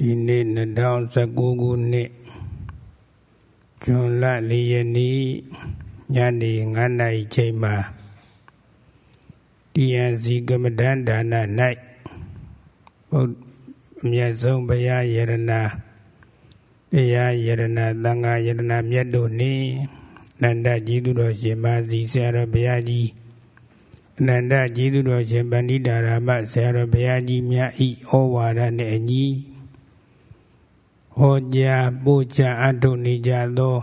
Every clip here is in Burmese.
ဒီနေ့2019ခုနှစ်ဇွန်လ4ရက်နေ့ညနေ9နာရီချိန်မှာ TNC ကမ္မဒန်ဒါန၌ဘုအမြတ်ဆုံးဘုရားယရနာတရားယရနာသံဃာယရနာမြတ်တို့နှင့်နန္ဒကြီးသူတော်ရှင်ပါစီဆရာတော်ဘုရားကြီးအနန္တကြီးသူတော်ရှင်ပဏိတာရမဆရာတော်ဘုရားကြီးမြတ်ဤဩဝါဒနှင့်အညီ ဟောကြားပို့ချအထုနေကြသော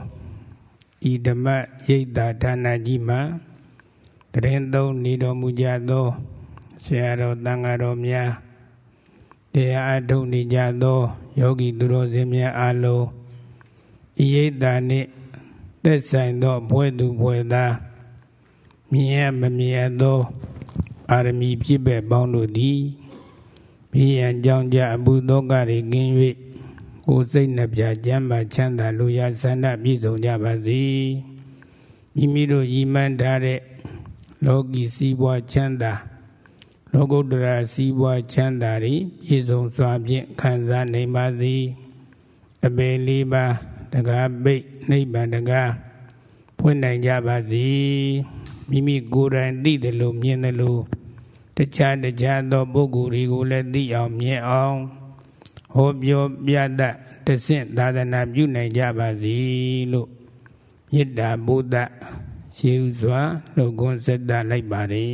ဤဓမ္မရိပ်သာဌာနကြီးမှာတရင်သုံးနေတော်မူကြသောဆရာတော်တန်ဃာတော်များတရားအထုနေကြသောယောဂီသူတော်စင်များအလုံးဤရိပ်သာနှင့်သက်ဆိုင်သောဘွဲသူဘွဲသားမြင်ရမမြင်သောအာရမီဖြစ်ပဲပေါင်းတို့သည်ဘိယံကြောင့်ကြအဘုသောကတွေကင်း၍ ကိုယ်စိတ်နှပြကျမ်းမာချမ်းသာလူရဆန္ဒပြည့်စုံကြပါစေမိမိတို့ရည်မှန်းထားတဲ့လောကီစည်းပွားချမ်းသာလောကုတ္တရာစည်းပွားချမ်းသာတွေပြည့်စုံစွာဖြင့်ခံစားနိုင်ပါစေအပေလေးပါးတကားပိတ်နိဗ္ဗာန်တကားဖွင့်နိုင်ကြပါစေမိမိကိုယ်တိုင်သိတယ်လို့မြင်တယ်လို့တခြားတခြားသောပုဂ္ဂိုလ်တွေကိုလည်းသိအောင်မြင်အောင် ဟောပြောပြတတ်တဆင့်သာသနာပြုနိုင်ကြပါစေလို့မေတ္တာဘုဒ္ဓရှိဥစွာနှုတ်ခွန်းဆက်တလိုက်ပါတယ်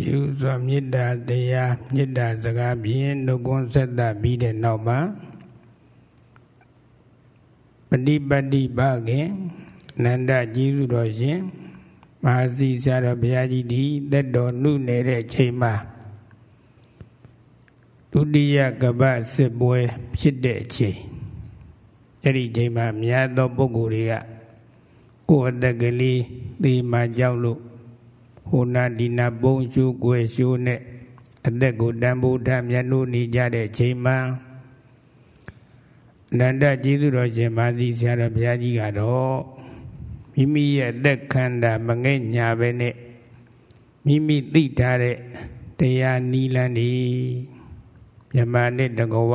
ရှိဥစွာမေတ္တာတရားမေတ္တာစကားဖြင့်နှုတ်ခွန်းဆက်တပြီးတဲ့နောက်မှာပฏิပတ်တိပခင်နန္ဒကြီးစုတော်ရှင်မဟာစီဆရာတော်ဘုရားကြီးဒီသက်တော်နှုနေတဲ့ချိန်မှာ ဒုတိယကပ္ပစစ်ပွဲဖြစ်တဲ့အချိန်အဲ့ဒီချိန်မှာများသောပုဂ္ဂိုလ်တွေကကိုယ်အသက်ကလေးသေမှကြောက်လို့ဟိုနာဒီနာပုံရှုွယ်ရှုနဲ့အသက်ကိုတန်ဖိုးထားမြတ်လို့နေကြတဲ့ချိန်မှာနန္ဒကျေးဇူးတော်ရှင်မာသီဆရာတော်ဘုရားကြီးကတော့မိမိရဲ့အသက်ခန္ဓာမငဲ့ညာပဲနဲ့မိမိသိထားတဲ့တရားနီလန်းဒီ မြမနဲ့တကဝ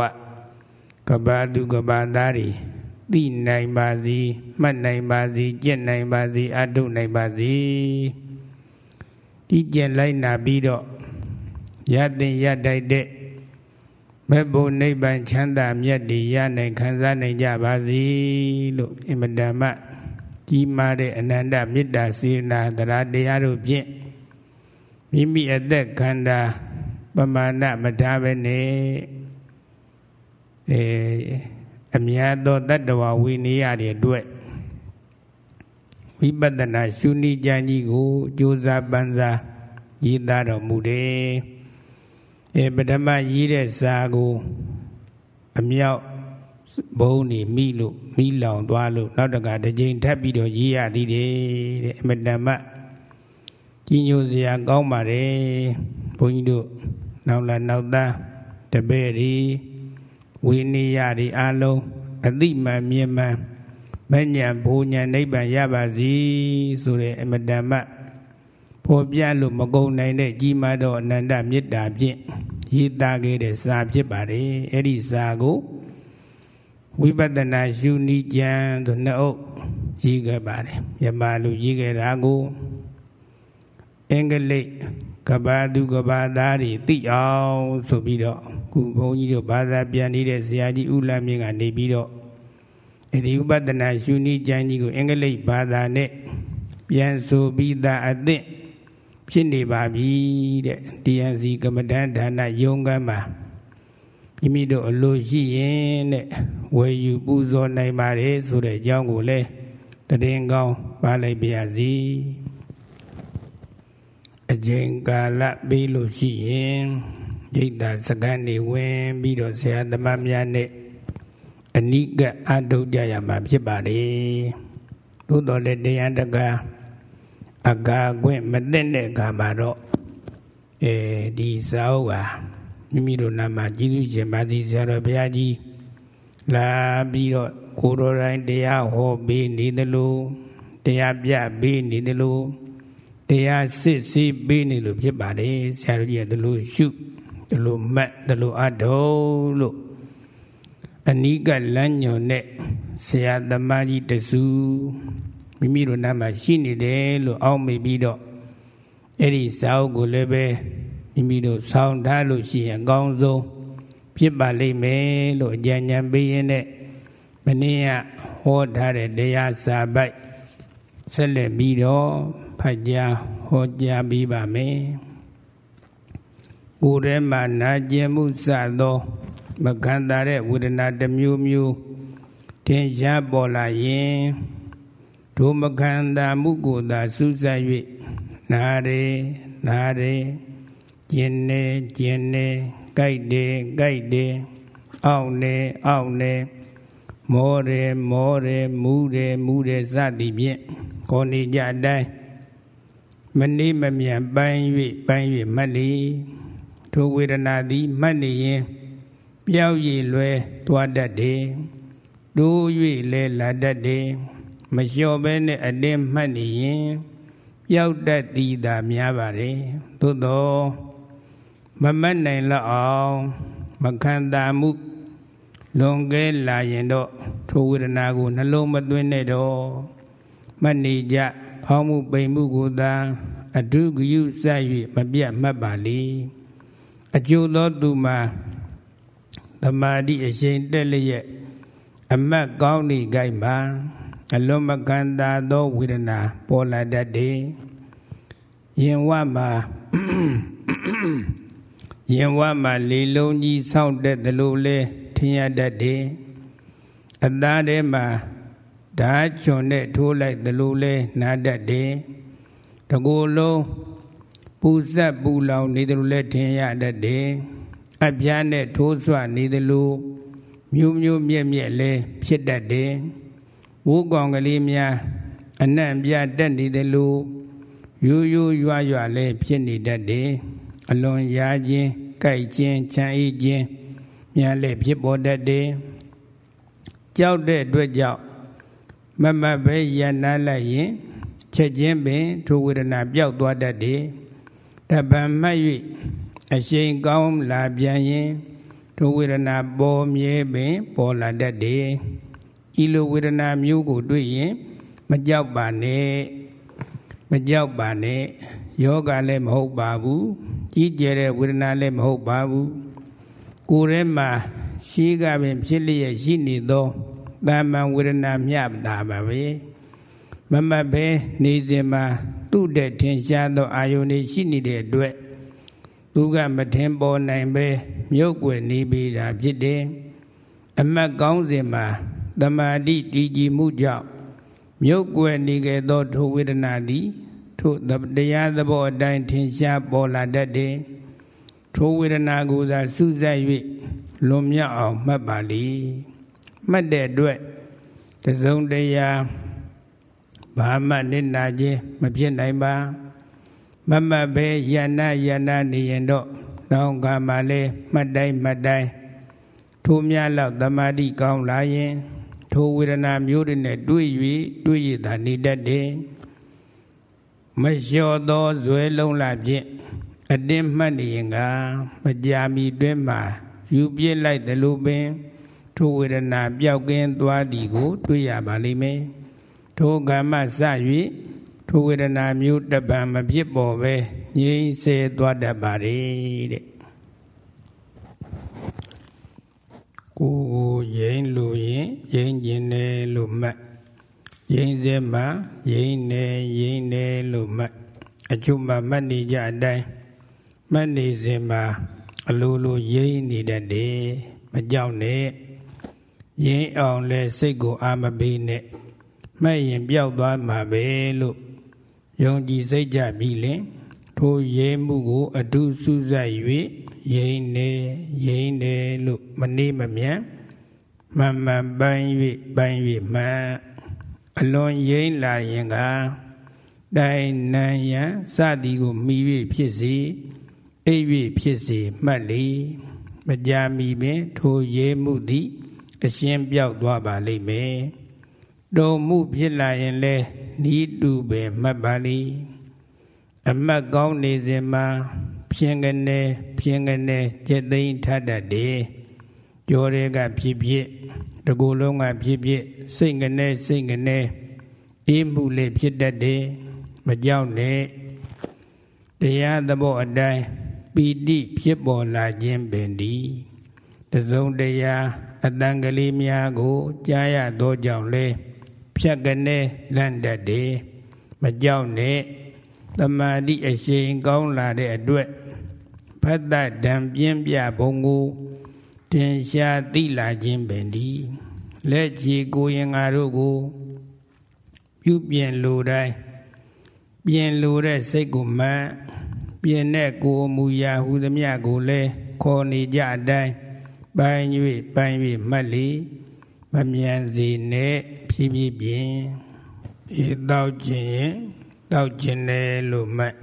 ကဘာသူကဘာသားတွေသိနိုင်ပါစေမှတ်နိုင်ပါစေကြက်နိုင်ပါစေအထုနိုင်ပါစေဒီကြက်လိုက်နာပြီးတော့ရတဲ့ရတိုက်တဲ့မဲ့ဘုံနိဗ္ဗာန်ချမ်းသာမြတ်တွေရနိုင်ခံစားနိုင်ကြပါစေလို့အင်မတန်မှကြီးမားတဲ့အနန္တမေတ္တာစေနာတရားတရားတို့ဖြင့်မိမိအသက်ခန္ဓာ ပမာဏမထားပဲနဲ့အဲအများသောတတ္တဝဝိနည်းရတဲ့အတွက်ဝိပဿနာရှုနည်းကြံကြီးကိုကြိုးစားပန်းစားရည်သားတော်မူတယ်အဲပထမရေးတဲ့စာကိုအမြောက်ဘုံနေမိလို့မိလောင်သွားလို့နောက်တကတစ်ကြိမ်ထပ်ပြီးတော့ရေးရသေးတယ်တဲ့အမတမကြီးညိုစရာကောင်းပါတယ်ဘုန်းကြီးတို့ နောက်လာနောက်သားတပည့်တွေဝိနည်းရတွေအလုံးအတိမှန်မြင်မှန်မညံဘူညံနိဗ္ဗာန်ရပါစေဆိုတဲ့အမတမဖော်ပြလို့မကုန်နိုင်တဲ့ကြီးမားသောအနန္တမေတ္တာဖြင့်ရေးသားခဲ့တဲ့စာဖြစ်ပါတယ်အဲ့ဒီစာကိုဝိပဿနာရှုနည်းကြံဆိုနှစ်အုပ်ရေးခဲ့ပါတယ်မြန်မာလူရေးခဲ့တာကိုအင်္ဂလိပ် ကဘာသူကဘာသားတွေသိအောင်ဆိုပြီးတော့ခုဘုန်းကြီးတို့ဘာသာပြန်နေတဲ့ဆရာကြီးဦးလမြင့်ကနေပြီးတော့အဲဒီဥပဒနာရှုနည်းကြံကြီးကိုအင်္ဂလိပ်ဘာသာနဲ့ပြန်ဆိုပြီးသားအသင့်ဖြစ်နေပါပြီတဲ့ TNC ကမ္မဋ္ဌာန်းဌာနယုံကမ်းမှာမိမိတို့အလိုရှိရင်တဲ့ဝယ်ယူပူဇော်နိုင်ပါတယ်ဆိုတဲ့အကြောင်းကိုလည်းတည်ငကောင်းပါလိုက်ပါရစေ အချိန်ကာလပြီးလို့ရှိရင်ဒိဋ္ဌာစကန်နေဝင်ပြီးတော့ဆရာသမားများနဲ့အနိကအထုတ်ကြရမှာဖြစ်ပါတယ်သို့တော်လည်းတရားတကားအကာခွင့်မသိတဲ့အခါမှာတော့အဲဒီစာအုပ်ဟာမိမိတို့နာမှာကျေးဇူးရှင်ပါသည်ဆရာတော်ဘုရားကြီးလာပြီးတော့ကိုယ်တော်တိုင်းတရားဟောပေးနေသလိုတရားပြပေးနေသလို တရားစစ်ဆေးပေးနေလို့ဖြစ်ပါတယ်ဆရာတော်ကြီးကဒီလိုရှုဒီလိုမှတ်ဒီလိုအထောလို့အနိကလမ်းညွန်တဲ့ဆရာသမားကြီးတစုမိမိတို့နားမှာရှိနေတယ်လို့အောက်မေ့ပြီးတော့အဲ့ဒီစာအုပ်ကိုလည်းပဲမိမိတို့ဆောင်းထားလို့ရှိရင်အကောင်းဆုံးဖြစ်ပါလိမ့်မယ်လို့အကြံဉာဏ်ပေးရင်းနဲ့မနေ့ကဟောထားတဲ့တရားစာပိုက်ဆက်လက်ပြီးတော့ ဖတ်ကြားဟောကြားပြီးပါမယ်ကိုယ်ထဲမှာနာကျင်မှုစသောမခံတာတဲ့ဝေဒနာတစ်မျိုးမျိုးတင်ရှားပေါ်လာရင်ဒုမခံတာမှုကိုသာစူးစိုက်၍နာရေနာရေကျင်နေကျင်နေကြိုက်တယ်ကြိုက်တယ်အောင့်နေအောင့်နေမောတယ်မောတယ်မူးတယ်မူးတယ်စသည်ဖြင့်ခေါ်နေကြတိုင်း မနေမမြန်ပိုင်း၍ပိုင်း၍မှတ်လေထိုဝေဒနာသည်မှတ်နေရင်ပျောက်ရည်လွဲသွားတတ်တယ်တိုး၍လဲလာတတ်တယ်မလျှော့ဘဲနဲ့အတင်းမှတ်နေရင်ပျောက်တတ်သည်သာများပါတယ်သို့သောမမတ်နိုင်လောက်အောင်မခံတာမှုလွန်ကဲလာရင်တော့ထိုဝေဒနာကိုနှလုံးမသွင်းနဲ့တော့ မှတ်နေကြဖောင်းမှုပိန်မှုကိုသာအထုဂယုစ၍မပြတ်မှတ်ပါလေအကျိုးသောသူမှာသမာဓိအရှင်တက်လျက်အမတ်ကောင်းနေကြိုက်မှာအလွန်မကန်တာသောဝေဒနာပေါ်လာတတ်တယ်။ယင်ဝမှာယင်ဝမှာလေလုံးကြီးဆောင်းတဲ့သလိုလဲထင်ရတတ်တယ်။အသားထဲမှာ ဓာချွန်နဲ့ထိုးလိုက်သလိုလဲနားတတ်တယ်။တကူလုံးပူဇက်ပူလောင်နေသလိုလဲထင်ရတတ်တယ်။အပြားနဲ့ထိုးဆွနေသလိုမျိုးမျိုးမြက်မြက်လဲဖြစ်တတ်တယ်ဝိုးကောင်ကလေးများအနံ့ပြတက်နေတယ်လို့ရိုးရိုးရွရွလဲဖြစ်နေတတ်တယ်အလွန်ရာခြင်းကြိုက်ခြင်းချမ်းအေးခြင်းများလဲဖြစ်ပေါ်တတ်တယ်ကြောက်တဲ့အတွက်ကြောင့် မမတ်ပဲယန္နာလိုက်ရင်ချက်ချင်းပင်ထိုဝေဒနာပျောက်သွားတတ်တယ်တပံမှတ်၍အရှိန်ကောင်းလာပြန်ရင်ထိုဝေဒနာပေါ်မြဲပင်ပေါ်လာတတ်တယ်ဤလိုဝေဒနာမျိုးကိုတွေ့ရင်မကြောက်ပါနဲ့မကြောက်ပါနဲ့ယောဂလည်းမဟုတ်ပါဘူးကြီးကျယ်တဲ့ဝေဒနာလည်းမဟုတ်ပါဘူးကိုယ်ထဲမှာရှိကပင်ဖြစ်လျက်ရှိနေသော တာမန်ဝေဒနာမျှတာပါပဲမမတ်ပဲနေစဉ်မှာသူ့တဲ့ထင်ရှားသောအာယုန်ရှိနေတဲ့အတွက်သူကမထင်ပေါ်နိုင်ပဲမြုပ်ွယ်နေပြီတာဖြစ်တယ်အမတ်ကောင်းစဉ်မှာတမာတိတည်ကြည်မှုကြောင့်မြုပ်ွယ်နေခဲ့သောထိုဝေဒနာသည်ထိုတရားသဘောအတိုင်းထင်ရှားပေါ်လာတတ်တယ်ထိုဝေဒနာကိုသာစူးစိုက်၍လွန်မြောက်အောင်မှတ်ပါလိ မှတ်တဲ့အတွက်တစုံတရာဘာမှနစ်နာခြင်းမဖြစ်နိုင်ပါမမတ်ပဲယန္နာယန္နာနေရင်တော့နောင်ကမှလည်းမှတ်တိုင်းမှတ်တိုင်းထိုများလောက်တမာတိကောင်းလာရင် ထိုဝေဒနာမျိုးတွေနဲ့တွေ့၍တွေ့ရတာနေတတ်တယ်မလျှော်သောဇွဲလုံးလာဖြင့်အတင်းမှတ်နေရင်ကမကြာမီတွင်မှယူပြစ်လိုက်တယ်လို့ပင် ထိုဝေဒနာပျောက်ကင်းသွားသည်ကို တွေ့ရပါလိမ့်မယ်ထိုကမ္မစ၍ထိုဝေဒနာမျိုးတပံမဖြစ်ပေါ်ပဲငြိမ်းစေသွားတတ်ပါလေတဲ့ကိုကိုရင်လို့ရင်ရင်ကျင်တယ်လို့မှတ်ရင်စေမှာရင်နေရင်နေလို့မှတ်အချုပ်မှမှတ်နေကြအတိုင်းမှတ်နေစဉ်မှာအလိုလိုရင်နေတတ်တယ်မကြောက်နဲ့ ရင်အောင်လဲစိတ်ကိုအာမပေးနဲ့မှတ်ရင်ပျောက်သွားမှာပဲလို့ယုံကြည်စိတ်ကြပြီးလင်ထိုရဲမှုကိုအတုစုစိုက်၍ရိမ့်နေရိမ့်နေလို့မနေမမြန်မှန်မှန်ပိုင်း၍ပိုင်း၍မှန်အလွန်ရိမ့်လာရင်ကတိုင်နံရန်စသည်ကိုမိ၍ဖြစ်စေအိပ်၍ဖြစ်စေမှတ်လေမကြာမီပင်ထိုရဲမှုသည် အရှင်းပြောက်သွားပါလိမ့်မယ်တုံမှုဖြစ်လာရင်လဲဤတူပဲမှတ်ပါလိအမတ်ကောင်းနေစဉ်မှာဖြင်းကနေဖြင်းကနေကျက်သိမ်းထတတ်တယ်ကြောတဲ့ကဖြစ်ဖြစ်တကူလုံးကဖြစ်ဖြစ်စိတ်ကနေစိတ်ကနေအေးမှုလေးဖြစ်တတ်တယ်မကြောက်နဲ့တရားသဘောအတိုင်းပီတိဖြစ်ပေါ်လာခြင်းပင်ဒီတစုံတရား အတန်ကလေးများကိုကြားရသောကြောင့်လဲဖြတ်ကနေလန့်တတ်တယ်မကြောက်နဲ့တမာတိအရှိန်ကောင်းလာတဲ့အတွက်ဖတ်တဒံပြင်းပြဘုံကိုတင်ရှားသိလာခြင်းပင်ဒီလက်ချီကိုရင်ငါတို့ကိုပြုပြင်လိုတိုင်းပြင်လိုတဲ့စိတ်ကိုမှန်ပြင်တဲ့ကိုမူရာဟူသမျှကိုလည်းခေါ်နေကြအတိုင်း ပိုင်း၍ပိုင်း၍မှတ်လေမမြန်စီနဲ့ဖြည်းဖြည်းပြင်ဤတောက်ခြင်းရင်တောက်ခြင်းတယ်လို့မှတ်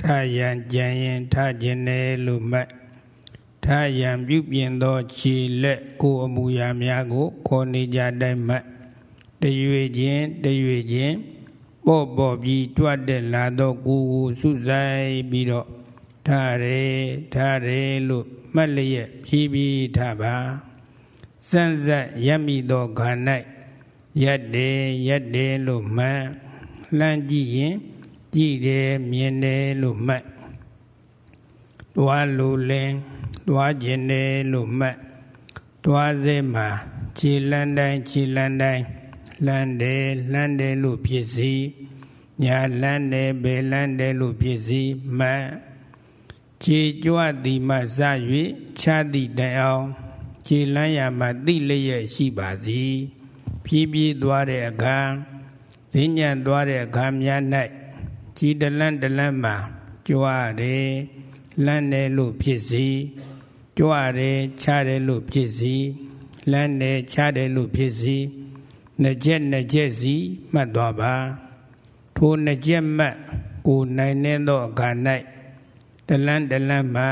ထရန်ကြံရင်ထခြင်းတယ်လို့မှတ်ထရန်ပြုပြင်သောခြေလက်ကိုအမူအရာများကိုခေါ်နေကြတိုင်းမှတရွေချင်းတရွေချင်းပေါ့ပေါ့ပြီးတွတ်တဲ့လာတော့ကိုကိုစုဆိုင်ပြီးတော့ထားတယ်ထားတယ်လို့ မှတ်လျက်ဖြည်းဖြည်းထားပါစံစက်ရမိသောခါ၌ရက်တယ်ရက်တယ်လို့မှတ်လှမ်းကြည့်ရင်ကြည့်တယ်မြင်တယ်လို့မှတ်တွားလိုလင်းတွားကျင်တယ်လို့မှတ်တွားစေမှာခြေလန်းတိုင်းခြေလန်းတိုင်းလှမ်းတယ်လှမ်းတယ်လို့ဖြစ်စီညာလန်းတယ်ဘယ်လန်းတယ်လို့ဖြစ်စီမှတ် ခြေကြွသည်မှစ၍ခြားသည့်တိုင်အောင်ခြေလန်းရမှတိလျက်ရှိပါစီဖြည်းဖြည်းသွားတဲ့အခါဈဉ္ညံသွားတဲ့အခါများ၌ခြေတလန်းတလန်းမှာကြွတယ်လန်းတယ်လို့ဖြစ်စီကြွတယ်ခြားတယ်လို့ဖြစ်စီလန်းတယ်ခြားတယ်လို့ဖြစ်စီနှစ်ချက်နှစ်ချက်စီမှတ်သွားပါထိုနှစ်ချက်မှတ်ကိုနိုင်နေသောအခါ၌ တလန်းတလန်းမှာ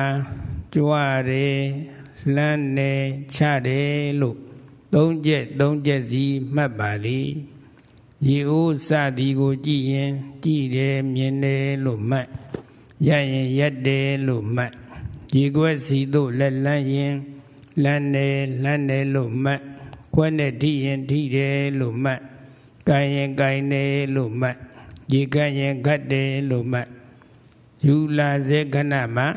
ကြွတယ်လန်းနေချတယ်လို့သုံးချက်သုံးချက်စီမှတ်ပါလေရေအိုးစသည်ကိုကြည့်ရင်ကြည့်တယ်မြင်တယ်လို့မှတ်ရရင်ရက်တယ်လို့မှတ်ရေခွက်စီတို့လက်လန်းရင်လန်းတယ်လန်းတယ်လို့မှတ်ခွက်နဲ့ထိရင်ထိတယ်လို့မှတ်ကိုင်ရင်ကိုင်တယ်လို့မှတ်ရေကတ်ရင်ကတ်တယ်လို့မှတ် ယူလာစေခဏမှာ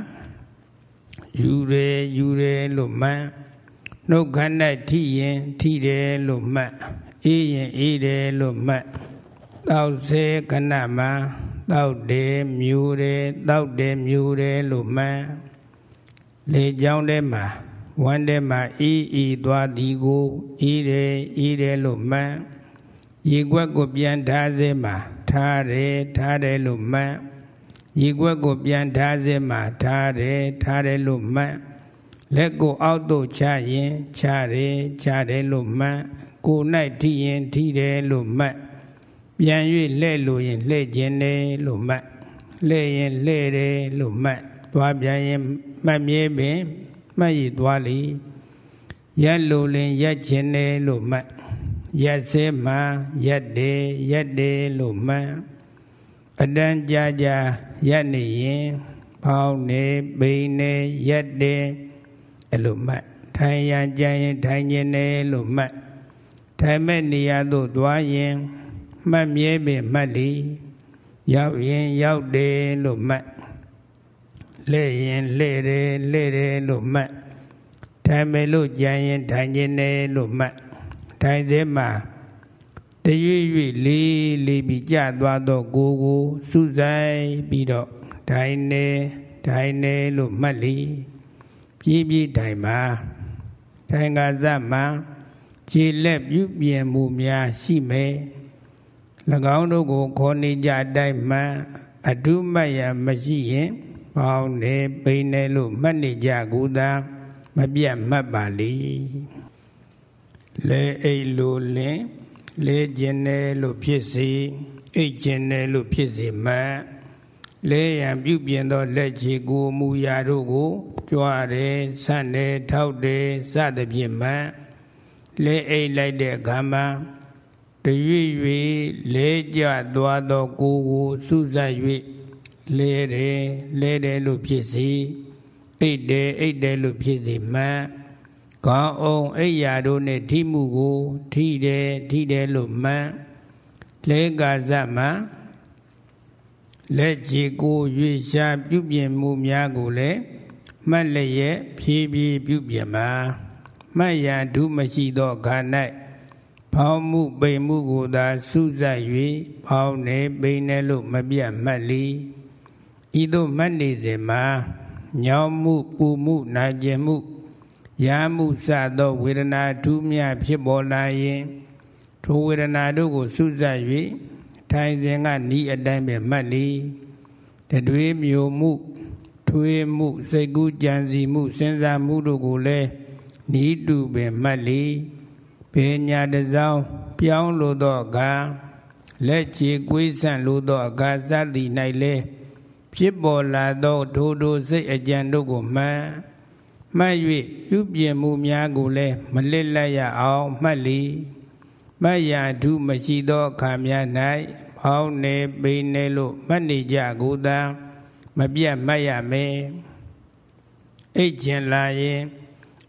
ယူရယူရလို့မှတ်နှုတ်ခမ်း၌ထိရင်ထိတယ်လို့မှတ်အေးရင်အေးတယ်လို့မှတ်တောက်စေခဏမှာတောက်တယ်မြူတယ်တောက်တယ်မြူတယ်လို့မှတ်လေကြောင်းထဲမှာဝမ်းထဲမှာအေးအေးသွားသည်ကိုအေးတယ်အေးတယ်လို့မှတ်ရေခွက်ကိုပြန်ထားစေမှာထားတယ်ထားတယ်လို့မှတ် ရေခွက်ကိုပြန်ထားစေမှာထားတယ်ထားတယ်လို့မှတ်လက်ကိုအောက်သို့ချရင်ချတယ်ချတယ်လို့မှတ်ကို၌ထိရင်ထိတယ်လို့မှတ်ပြန်၍လှဲ့လို့ရင်လှဲ့ခြင်းတယ်လို့မှတ်လှဲ့ရင်လှဲ့တယ်လို့မှတ်သွားပြန်ရင်မှတ်မြဲပင်မှတ်ရသွားလိရက်လို့လင်ရက်ခြင်းတယ်လို့မှတ်ရက်စဲမှရက်တယ်ရက်တယ်လို့မှတ် အတန်းကြာကြာရက်နေရင်ဖောင်းနေပိန်နေရက်တယ်အဲ့လိုမှတ်ထိုင်ရန်ကြရင်ထိုင်ခြင်းတယ်လို့မှတ်ထိုင်မဲ့နေရာသို့သွားရင်မှတ်မြဲပင်မှတ်လီရောက်ရင်ရောက်တယ်လို့မှတ်လဲ့ရင်လဲ့တယ်လဲ့တယ်လို့မှတ်ထိုင်မယ်လို့ကြံရင်ထိုင်ခြင်းတယ်လို့မှတ်ထိုင်သေးမှာ တရွေ့ရွေ့လေးလေးပြီးကြသွားတော့ကိုကိုစူးဆိုင်ပြီးတော့ထိုင်နေထိုင်နေလို့မှတ်လီပြေးပြေးထိုင်မှာထိုင်ကစားမှာခြေလက်ပြုပြင်မှုများရှိမယ်၎င်းတို့ကိုခေါ်နေကြအတိုင်းမှအထုမတ်ရမရှိရင်ပေါင်းနေပိန်နေလို့မှတ်နေကြကူသာမပြတ်မှတ်ပါလေလဲအိတ်လိုလင် လဲကျင်တယ်လို့ဖြစ်စေအိတ်ကျင်တယ်လို့ဖြစ်စေမှတ်လဲရန်ပြုပြင်သောလက်ချေကိုမူရာတို့ကိုကြွားတယ်ဆန့်တယ်ထောက်တယ်စသဖြင့်မှလဲအိတ်လိုက်တဲ့အခါမှာတရွေ့၍လဲကြသွားသောကိုကိုစုစပ်၍လဲတယ်လဲတယ်လို့ဖြစ်စီအိတ်တယ်အိတ်တယ်လို့ဖြစ်စီမှ ကောင်းအောင်အိယာတို့နှင့်ထိမှုကိုထိတယ်ထိတယ်လို့မှန်လဲကာဇမှလက်ကြည်ကိုရွေရှာပြုပြင်မှုများကိုလည်းမှတ်လျက်ဖြည်းဖြည်းပြုပြင်ပါမှတ်ရန်ဒုမရှိသောခါ၌ဖောင်းမှုပိန်မှုကိုသာစုစပ်၍ဖောင်းနေပိန်နေလို့မပြတ်မှတ်လီဤသို့မှတ်နေစဉ်မှာညောင်းမှုပူမှုနာကျင်မှု ရာမှုစသောဝေဒနာထူးမြဖြစ်ပေါ်လာရင်ထိုဝေဒနာတို့ကိုစုစပ်၍ထိုင်စဉ်ကဤအတိုင်းပဲမှတ်လီတတွေးမျိုးမှု ထွေးမှုစိတ်ကူးကြံစီမှုစဉ်းစားမှုတို့ကိုလည်းဤတူပင်မှတ်လီပေညာတစောင်းပြောင်းလိုသောအခါလက်ချေကွေးဆန့်လိုသောအခါစသည်၌လည်းဖြစ်ပေါ်လာသောထိုထိုစိတ်အကြံတို့ကိုမှန် မှတ်၍ပြုပြင်မှုများကိုလည်းမလစ်လက်ရအောင်မှတ်လီမယဓုမရှိသောအခါများ၌ဖောင်းနေပိနေလို့မှတ်နေကြကိုသာမပြတ်မှတ်ရမယ်အိတ်ကျင်လာရင်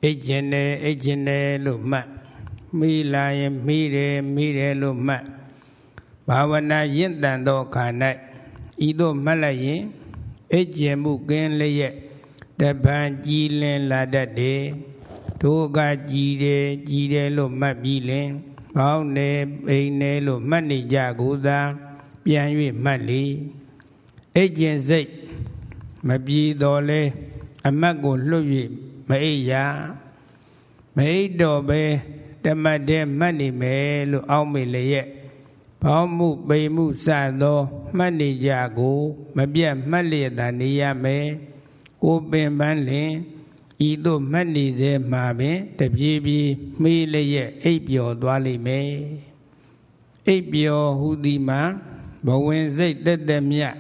အိတ်ကျင်တယ်အိတ်ကျင်တယ်လို့မှတ်မိလာရင်မိတယ်မိတယ်လို့မှတ်ဘာဝနာရင့်တန်သောအခါ၌ဤသို့မှတ်လိုက်ရင်အိတ်ကျင်မှုကင်းလျက် တပံကြည်လင်လာတတ်တယ်ဒုက္ခကြည်တယ်ကြည်တယ်လို့မှတ်ပြီးလင်ပေါင်းနေပိန်နေလို့မှတ်နေကြကိုသာပြန်၍မှတ်လေအိတ်ကျင်စိတ်မပြေတော်လဲအမတ်ကိုလွတ်၍မအိပ်ရမအိပ်တော့ပဲတမတ်တဲ့မှတ်နေမယ်လို့အောက်မေလျက်ဘောင်းမှုပိန်မှုစသောမှတ်နေကြကို မပြတ်မှတ်လျက်သာနေရမယ် ကိုပင်ပန်းလင်ဤသို့မှတ်နေစေမှာပင်တပြေးပြေးမေးလျက်အိပ်ပျော်သွားလိမ့်မယ်အိပ်ပျော်ဟူသည်မှာဘဝင်စိတ်တက်တက်မြတ်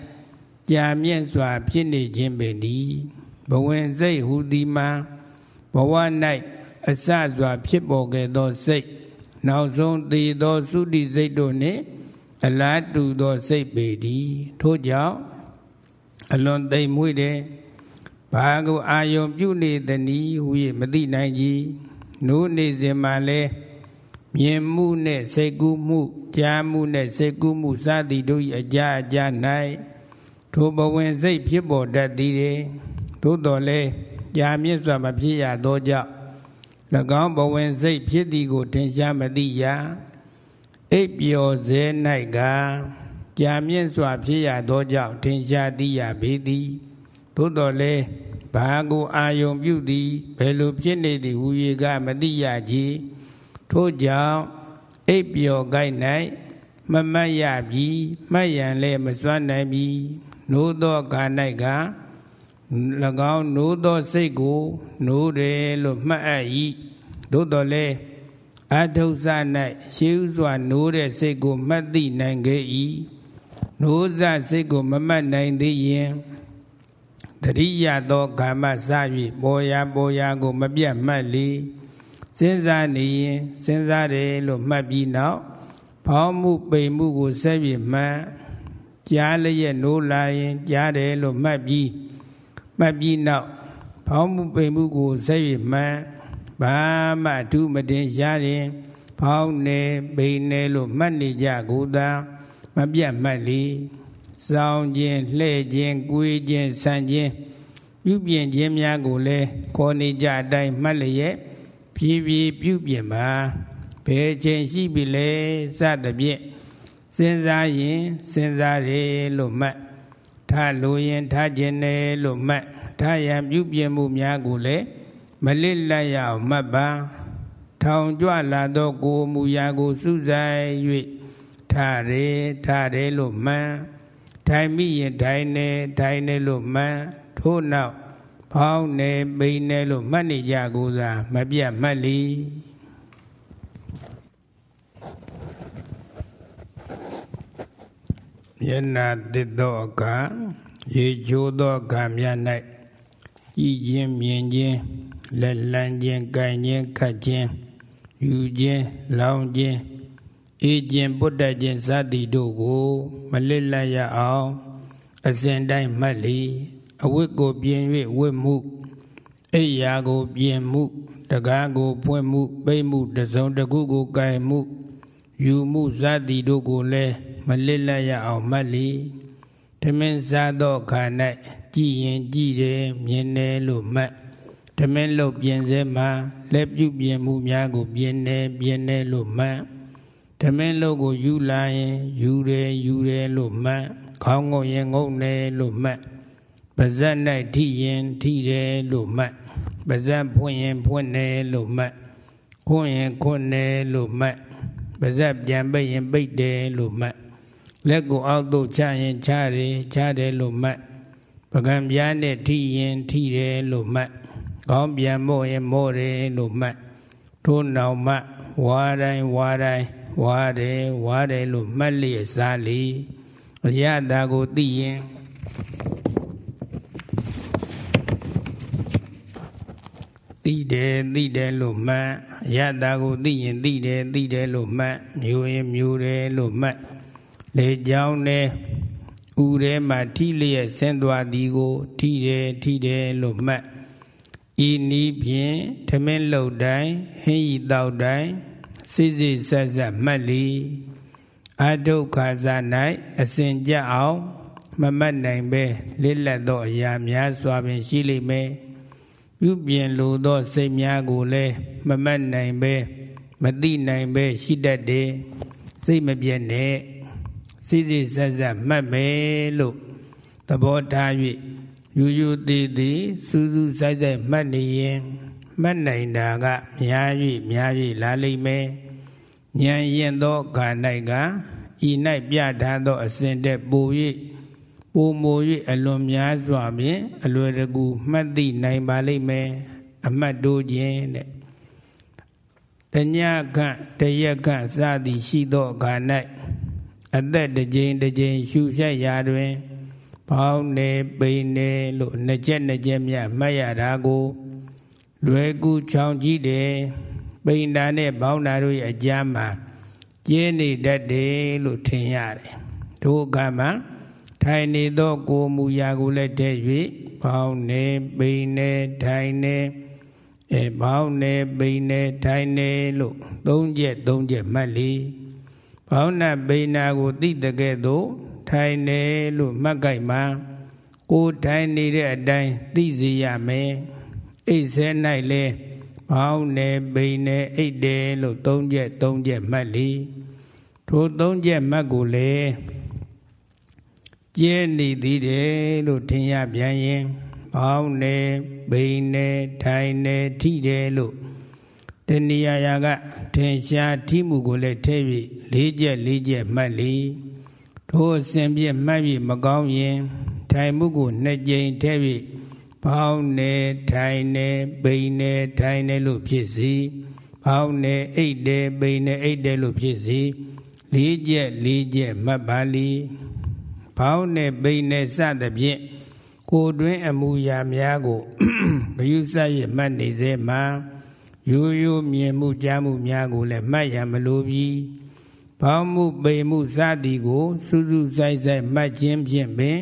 ကြာမြင့်စွာ ဖြစ်နေခြင်းပင်ဒီဘဝင်စိတ်ဟူသည်မှာဘဝ၌အစစွာ ဖြစ်ပေါ်ခဲ့သောစိတ်နောက်ဆုံးတည်သောသုတိစိတ်တို့နှင့်အလားတူသောစိတ်ပေသည်ထို့ကြောင့်အလွန်သိမ်မွေ့တဲ့ ဘာကိုအာယုံပြုနေသည်နည်းဟူ၍မသိနိုင်ကြနိုးနေစဉ်မှာလဲမြင်မှုနဲ့စိတ်ကူးမှုကြားမှုနဲ့စိတ်ကူးမှုစသည်တို့၏အကြအကြ၌ထိုဘဝင်စိတ်ဖြစ်ပေါ်တတ်သည်တယ်သို့တော်လဲကြာမြင့်စွာမဖြစ်ရသောကြောင့်၎င်းဘဝင်စိတ်ဖြစ်သည်ကိုထင်ရှားမသိရအိပ်ပျော်စေ၌ကကြာမြင့်စွာဖြစ်ရသောကြောင့်ထင်ရှားသိရပေသည် သို့တော်လဲဘာကိုအာယုံပြုသည်ဘယ်လိုဖြစ်နေသည်ဟူ၍ကမသိရကြည်ထို့ကြောင့်အိပ်ပျော်ကိုက်၌မမတ်ရပြီမှတ်ရန်လည်းမစွမ်းနိုင်ပြီနိုးသောကာ၌က၎င်းနိုးသောစိတ်ကိုနိုးတယ်လို့မှတ်အပ်၏သို့တော်လည်းအထုဆ၌ရှေးဥစွာနိုးတဲ့စိတ်ကိုမှတ်သိနိုင်ခဲ့၏နိုးစစိတ်ကိုမမှတ်နိုင်သေးရင် တရိယသောကာမစ၍ပေါ်ရာပေါ်ရာကို မပြတ်မှတ်လေစဉ်းစားနေရင်စဉ်းစားတယ်လို့မှတ်ပြီးနောက်ဖောင်းမှုပိန်မှုကိုဆက်ပြီးမှတ်ကြားလျက်နိုးလာရင်ကြားတယ်လို့မှတ်ပြီးမှတ်ပြီးနောက်ဖောင်းမှုပိန်မှုကိုဆက်ပြီးမှတ်ဘာမှအထူးမတင်ရှားရင်ဖောင်းနေပိန်နေလို့မှတ်နေကြကိုသာမပြတ်မှတ်လေ စောင်းခြင်းလှဲ့ခြင်း၊ကိုွေးခြင်း၊ဆန်ခြင်းပြုပြင်ခြင်းများကိုလည်းခေါ်နေကြအတိုင်းမှတ်လျက်ဖြည်းဖြည်းပြုပြင်ပါဘယ်ချိန်ရှိပြီလဲစသဖြင့်စဉ်းစားရင်စဉ်းစားတယ်လို့မှတ်ထလိုရင်ထခြင်းတယ်လို့မှတ်ထရန်ပြုပြင်မှုများကိုလည်းမလစ်လတ်ရအောင်မှတ်ပါထောင်ကြွလာသောကိုမူရာကိုစုဆိုင်၍ထရဲထရဲလို့မှန် ထိုင်မိရင်ထိုင်နေထိုင်နေလို့မှန်ထို့နောက်ဖောင်းနေပိန်နေလို့မှတ်နေကြကိုသာမပြတ်မှတ်လီမျက်နာတစ်သောအခါရေချိုးသောအခါမြတ်၌ကြည်ခြင်းမြင်ခြင်းလက်လန်းခြင်းကြင်ခြင်းခတ်ခြင်းယူခြင်းလောင်ခြင်း အေးခြင်းပုတ္တခြင်းစသည်တို့ကို မလစ်လတ်ရအောင် အစဉ်တိုင်းမှတ်လီအဝတ်ကိုပြင်၍ဝတ်မှုအိယာကိုပြင်မှုတတကားကိုဖွင့်မှုပိတ်မှုတစုံတစ်ခုကိုကင်မှုယူမှုဇာတိတို့ကိုလည်းမလစ်လက်ရအောင်မှတ်လီဓမင်းစားသောခါ၌ကြည်ရင်ကြည်တယ်မြင်တယ်လို့မှတ်ဓမင်းလုတ်ပြင်စေမှာလက်ပြုပြင်မှုများကိုပြင်တယ်ပြင်တယ်လို့မှတ် ဓမင်းလုတ်ကိုယူလာရင်ယူတယ်ယူတယ်လို့မှတ်ခေါင်းငုံရင်ငုံတယ်လို့မှတ်ပါဇက်၌ထိရင်ထိတယ်လို့မှတ်ပါဇက်ဖွင့်ရင်ဖွင့်တယ်လို့မှတ်ခွန်းရင်ခွန်းတယ်လို့မှတ်ပါဇက်ပြန်ပိတ်ရင်ပိတ်တယ်လို့မှတ်လက်ကိုအောက်သို့ချရင်ချတယ်ချတယ်လို့မှတ်ပကံပြားနဲ့ထိရင်ထိတယ်လို့မှတ်ခေါင်းပြန်မို့ရင်မို့တယ်လို့မှတ်ထို့နောက်မှဝါတိုင်းဝါတိုင်း ဝါတယ်ဝါတယ်လို့မှတ်လျက်စားလီအရတာကိုသိရင်သိတယ်သိတယ်လို့မှတ်ရတာကိုသိရင်သိတယ်သိတယ်လို့မှတ်မျိုးရင်မျိုးတယ်လို့မှတ်လေကြောင်းနဲ့ဥထဲမှာထိလျက်ဆင်းသွားသည်ကိုထိတယ်ထိတယ်လို့မှတ်ဤနည်းဖြင့်ဓမင်းလှုပ်တိုင်းဟင်းဤတောက်တိုင်း စိစိဆက်ဆက်မှတ်လီအဒုက္ခဇာ၌အစဉ်ကြအောင် မမတ်နိုင်ပဲလစ်လက်သောအရာများစွာပင်ရှိလိမ့်မယ်ပြုပြင်လိုသောစိတ်များကိုလည်းမမတ်နိုင်ပဲမသိနိုင်ပဲရှိတတ်တယ်စိတ်မပြတ်နဲ့စိစိဆက်ဆက်မှတ်မယ်လို့သဘောထား၍ယူယူသေးသေးစူးစူးဆိုင်ဆိုင်မှတ်နေရင် မှတ်နိုင်တာကများ၍များ၍လာလိမ့်မယ်ဉာဏ်ရင်သောခါ၌ကဤ၌ပြထားသောအစဉ်တဲ့ပို၍ပိုမို၍အလွန်များစွာဖြင့်အလွယ်တကူမှတ်သိနိုင်ပါလိမ့်မယ်အမှတ်တိုးခြင်းတဲ့တညကတရကစသည်ရှိသောအခါ၌အသက်တစ်ကြိမ်တစ်ကြိမ်ရှုဆက်ရာတွင်ပေါင်းနေပိန်နေလို့နှစ်ချက်နှစ်ချက်မြတ်မှတ်ရတာကို လွယ်ကူချောင်ကြည့်တယ်ပိန်တာနဲ့ပေါင်းတာတို့ရဲ့အကြမ်းမှာကျင်းနေတတ်တယ်လို့ထင်ရတယ်တို့ကမှထိုင်နေသောကိုမူရာကိုလည်းတဲ့၍ပေါင်းနေပိန်နေထိုင်နေအဲပေါင်းနေပိန်နေထိုင်နေလို့သုံးချက်သုံးချက်မှတ်လီဘောင်းနာပိနာကိုသိတဲ့ကဲ့သို့ထိုင်နေလို့မှတ်ကြိုက်မှာကိုထိုင်နေတဲ့အတိုင်းသိစေရမယ် အိတ်ဆဲ၌လဲဘောင်းနေပိနေအိတ်တယ်လို့သုံးချက်သုံးချက်မှတ်လီထိုသုံးချက်မှတ်ကိုလေကျဲနေသည်တယ်လို့ထင်ရပြန်ရင်ဘောင်းနေပိနေထိုင်နေထိတယ်လို့တဏှာယာကထင်ရှားထိမှုကိုလည်းထဲပြီးလေးချက်လေးချက်မှတ်လီထိုအစဉ်ပြည့်မှတ်ပြီးမကောင်းရင်ထိုင်မှုကိုနှစ်ကြိမ်ထဲပြီး ဘောင်းနေထိုင်နေပိန်နေထိုင်နေလို့ဖြစ်စီဘောင်းနေအိတ်တယ်ပိန်နေအိတ်တယ်လို့ဖြစ်စီလေးချက်လေးချက်မှတ်ပါလီဘောင်းနေပိန်နေစသဖြင့်ကိုတွင်အမူအရာများကိုဘယုစရမှတ်နေစေမှာရိုးရိုးမြင်မှုကြားမှုများကိုလည်းမှတ်ရမလိုပြီးဘောင်းမှုပိန်မှုစသည်ကိုစူးစူးဆိုင်ဆိုင်မှတ်ခြင်းဖြင့်ပင်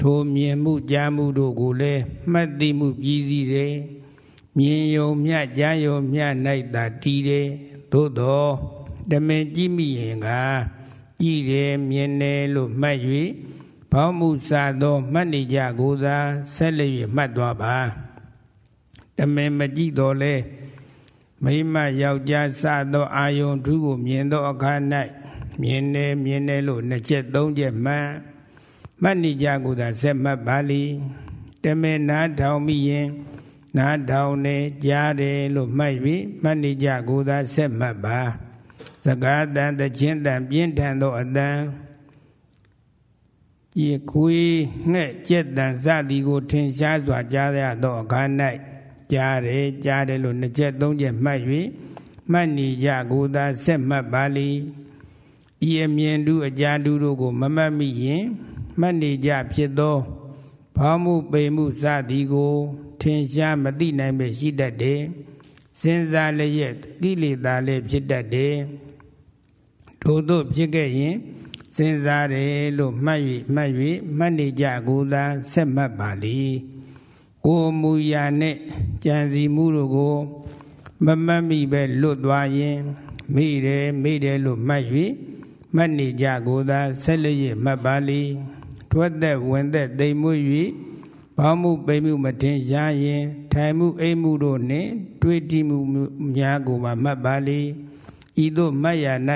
ထိုမြင်မှုကြားမှုတို့ကိုလည်းမှတ်သိမှုပြီးစီတယ်မြင်ယုံမြကြားယုံမြ၌သာတည်တယ်သို့သောတမင်ကြည့်မိရင်ကကြည်တယ်မြင်တယ်လို့မှတ်၍ဘောင်းမှုစသောမှတ်နေကြကိုသာဆက်လက်၍မှတ်သွားပါတမင်မကြည့်တော့လဲမိမယောက်ျားစသောအာယုန်ထုကိုမြင်သောအခါ၌မြင်တယ်မြင်တယ်လို့နှစ်ချက်သုံးချက်မှန် မှတ်နေကြကိုသာဆက်မှတ်ပါလိတမေနားထောင်မိရင်နားထောင်နေကြားတယ်လို့မှတ်၍မှတ်နေကြကိုသာဆက်မှတ်ပါစကားတန်တခြင်းတန်ပြင်းထန်သောအတန်ရေခွေးငှက်ကြက်တန်စသည်ကိုထင်ရှားစွာကြားရသောအခါ၌ကြားတယ်ကြားတယ်လို့နှစ်ချက်သုံးချက်မှတ်၍မှတ်နေကြကိုသာဆက်မှတ်ပါလိဤအမြင်တုအကြာတုတို့ကိုမမှတ်မိရင် မှတ်နေကြဖြစ်သောဘောင်းမှုပေမှုစသည်ကို ထင်ရှားမသိနိုင်ပဲရှိတတ်တယ်စဉ်းစားလျက်ကိလေသာလည်းဖြစ်တတ်တယ်ထို့သို့ဖြစ်ခဲ့ရင်စဉ်းစားတယ်လို့မှတ်၍မှတ်၍မှတ်နေကြကိုသာဆက်မှတ်ပါလိကိုမူရာနဲ့ကြံစီမှုတို့ကို မမတ်မိပဲလွတ်သွားရင်မိတယ်မိတယ်လို့မှတ်၍မှတ်နေကြကိုသာဆက်လက်ရမှတ်ပါလိ ထွက်သက်ဝင်သက်သိမ်မွေ့၍ဘောင်းမှုပိမှုမတင်ရရင်ထိုင်မှုအိမ်မှုတို့နှင့်တွေးကြည့်မှုများကိုမှမှတ်ပါလိဤသို့မှတ်ရ၌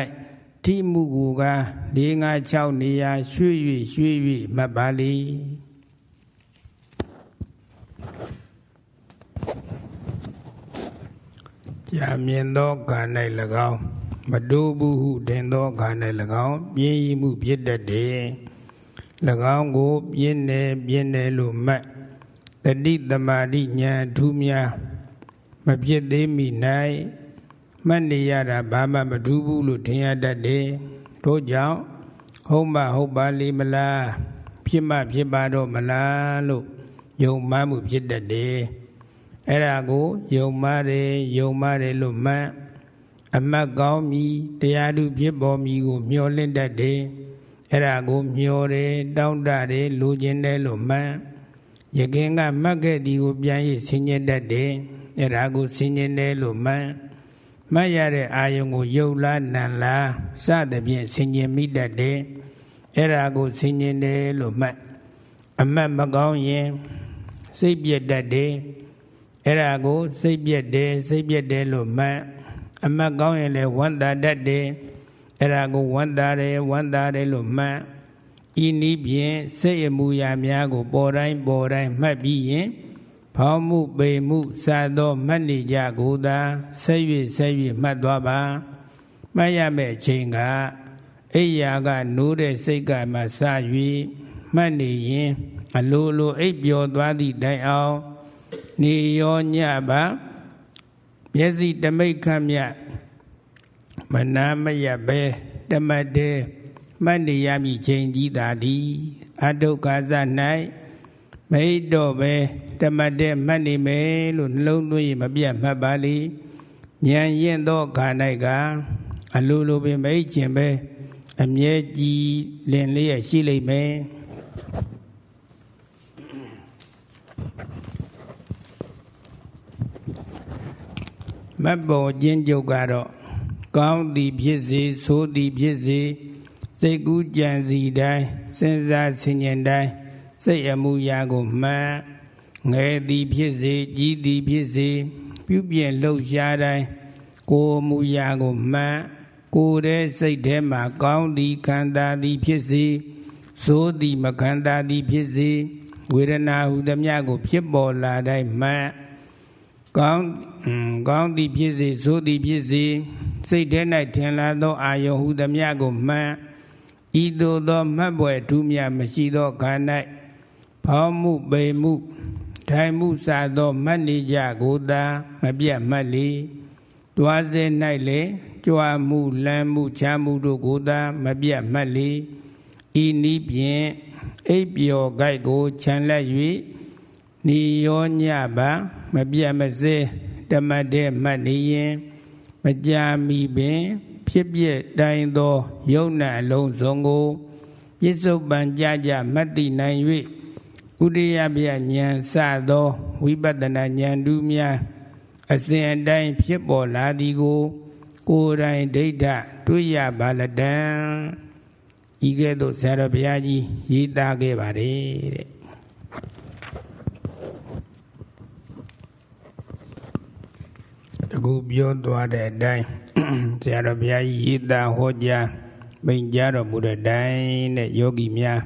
ထိမှုကိုက၄၅6နေရာရွှေ့၍ရွှေ့၍မှတ်ပါလိကြာမြင်သောခန္ဓာ၌၎င်းမတိုးဘူးဟုတင်သောခန္ဓာ၌၎င်းပြင်းရမှုဖြစ်တတ်တယ်၎ င်းကိုပြင်းတယ်ပြင်းတယ်လို့မှတ်တတိတမာတိညာထူးများမဖြစ်သေးမိ၌မှတ်နေရတာဘာမှမထူးဘူးလို့ထင်ရတတ်တယ်ထို့ကြောင့်ဟုတ်မဟုတ်ပါလိမလားဖြစ်မှဖြစ်ပါတော့မလားလို့ယုံမှမှုဖြစ်တတ်တယ်အဲ့ဒါကိုယုံမှတယ်ယုံမှတယ်လို့မှတ်အမတ်ကောင်းမြည်တရားသူဖြစ်ပေါ်မြည်ကိုမျောလင့်တတ်တယ် အဲ့ဒါကိုမျောတယ်တောင်းတတယ်လိုချင်တယ်လို့မှန်ယခင်ကမှတ်ခဲ့သည်ကိုပြန်ရဆင်ញင်တတ်တယ်အဲ့ဒါကိုဆင်ញင်တယ်လို့မှန်မှတ်ရတဲ့အာယုံကိုယုတ်လားနံလားစသဖြင့်ဆင်ញင်မိတတ်တယ်အဲ့ဒါကိုဆင်ញင်တယ်လို့မှတ်အမတ်မကောင်းရင်စိတ်ပြက်တတ်တယ်အဲ့ဒါကိုစိတ်ပြက်တယ်စိတ်ပြက်တယ်လို့မှတ်အမတ်ကောင်းရင်လည်းဝမ်းသာတတ်တယ် အဲ့ဒါကိုဝန္တာတယ်ဝန္တာတယ်လို့မှတ်ဤနည်းဖြင့်စိတ်အမူအရာများကို ပေါ်တိုင်းပေါ်တိုင်းမှတ်ပြီးရင်ဖောင်းမှုပေမှုစသောမှတ်နေကြကိုသာဆက်၍ဆက်၍မှတ်သွားပါမှတ်ရမယ့်အချိန်ကအိယာကနိုးတဲ့စိတ်ကမှစ၍မှတ်နေရင် အလိုလိုအိပ်ပျော်သွားသည့်တိုင်အောင် နေရောညပါမျက်စိတမိတ်ခမ်းမြ မနာမရပဲတမတ်တဲ့မှတ်နေရမည်ချိန်ကြီးသာသည်အတုကာဇ၌မိတ်တော့ပဲတမတ်တဲ့မှတ်နေမယ်လို့နှလုံးသွင်းရင်မပြတ်မှတ်ပါလိဉာဏ်ရင်သောခါ၌ကအလိုလိုပင်မိတ်ကျင်ပဲအမြဲကြည်လင်လေးရရှိလိမ့်မယ်မတ်ပေါ်ကျင်းကြုတ်ကတော့ ကောင်းသည်ဖြစ်စေဆိုးသည်ဖြစ်စေစိတ်ကူးကြံစီတိုင်းစဉ်းစားဆင်ញင်တိုင်းစိတ်အမှုရာကိုမှန်ငယ်သည်ဖြစ်စေကြီးသည်ဖြစ်စေပြုပြင်လှုပ်ရှားတိုင်းကိုယ်မူရာကိုမှန်ကိုယ်ရဲ့စိတ်ထဲမှာကောင်းသည်ခံစားသည်ဖြစ်စေဆိုးသည်မခံစားသည်ဖြစ်စေဝေဒနာဟုသမျှကိုဖြစ်ပေါ်လာတိုင်းမှန် ကောင်းကောင်းသည်ဖြစ်စေဆိုးသည်ဖြစ်စေစိတ်ထဲ၌ထင်လာသောအာယုဟုသမျှကိုမှန်ဤသို့သောမှတ်ပွဲထူးမြတ်မရှိသောခန္ဓာဖောင်းမှုပေမှုထိုင်မှုစသောမှတ်နေကြကိုသာမပြတ်မှတ်လေတွားစေ၌လေကြွားမှုလမ်းမှုချမ်းမှုတို့ကိုသာမပြတ်မှတ်လေဤနည်းဖြင့်အိပ်ပျော်ကြိုက်ကိုခြံလက်၍နေရောညပါ မပြတ်မစဲတမတ်တဲ့မှတ်နေရင်မကြာမီပင်ဖြစ်ပြတိုင်းသောယုံနာအလုံးစုံကိုပြစ္ဆုတ်ပံကြကြမတ်တိနိုင်၍ဥဒိယပြဉာဏ်စသောဝိပဿနာဉာဏ်တူများအစဉ်အတိုင်းဖြစ်ပေါ်လာသည်ကို ကိုယ်တိုင်ဒိဋ္ဌတွေ့ရပါလတံဤကဲ့သို့ဆရာတော်ဘုရားကြီးရေးသားခဲ့ပါတယ်တဲ့ တကူပြောသွားတဲ့အတိုင်းဆရာတော်ဘုရားကြီးရေးသားဟောကြားမိန့်ကြားတော်မူတဲ့အတိုင်းတဲ့ယောဂီများ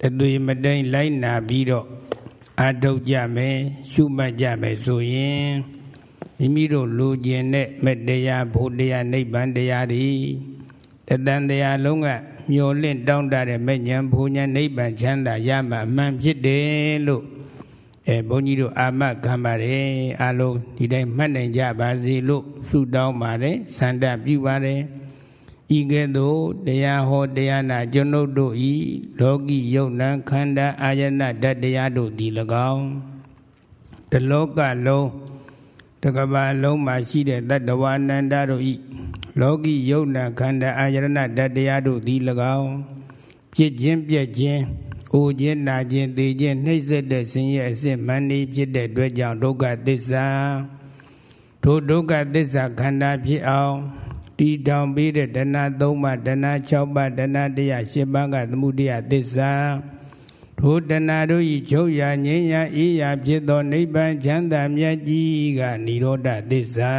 တသွေမတိုင်းလိုက်နာပြီးတော့အာထုတ်ကြမယ်ရှုမှတ်ကြမယ်ဆိုရင်မိမိတို့လိုချင်တဲ့မေတ္တရားဘုတရားနိဗ္ဗာန်တရားတွေတတန်တရားလုံးကမျောလင့်တောင်းတတဲ့မဲ့ဉဏ်ဘုံဉဏ်နိဗ္ဗာန်ချမ်းသာရမှာအမှန်ဖြစ်တယ်လို့ အဲဘုန်းကြီးတို့အာမခံပါတယ်အလုံးဒီတိုင်းမှတ်နိုင်ကြပါစေလို့ဆုတောင်းပါတယ်ဆန္ဒပြုပါတယ်ဤကဲ့သို့တရားဟောတရားနာကျွန်ုပ်တို့ဤလောကီယုတ်နံခန္ဓာအာယနာဓာတ်တရားတို့သည်၎င်းတလောကလုံးတကဘာလုံးမှာရှိတဲ့တတ္တဝါနန္ဒတို့ဤလောကီယုတ်နံခန္ဓာအာယနာဓာတ်တရားတို့သည်၎င်းဖြစ်ခြင်းပြည့်ခြင်း အိုခြင်းနာခြင်းသိခြင်းနှိမ့်ဆက်တဲ့ဆင်းရဲအစစ်မှန်နေဖြစ်တဲ့အတွက်ကြောင့်ဒုက္ခသစ္စာထိုဒုက္ခသစ္စာခန္ဓာဖြစ်အောင်တည်ထောင်ပြီးတဲ့တဏှာ၃ပါးတဏှာ6ပါးတဏှာတရား၈ပါးကသမှုတရားသစ္စာထိုတဏှာတို့ဤချုပ်ရာငြိမ်းရာအေးရာဖြစ်သောနိဗ္ဗာန်ချမ်းသာမြတ်ကြီးကនិရောဓသစ္စာ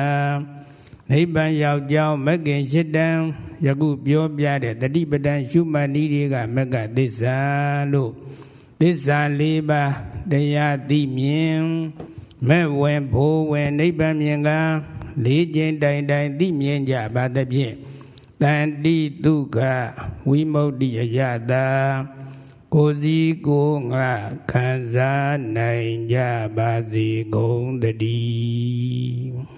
နိဗ္ဗာန်ရောက်ကြောင်းမဂ္ဂင်၈တန်ယခုပြောပြတဲ့တတိပဒံရှုမှတ်နည်းတွေကမဂ္ဂသစ္စာလို့သစ္စာ၄ပါးတရားသိမြင်မဲ့ဝင်ဘိုးဝင်နိဗ္ဗာန်မြင်ကလေးကျင်တိုင်တိုင်သိမြင်ကြပါသဖြင့်တန်တိဒုက္ခဝိမု ക്തി အယတာကိုစီကိုငါခံစားနိုင်ကြပါစေကုန်တည်း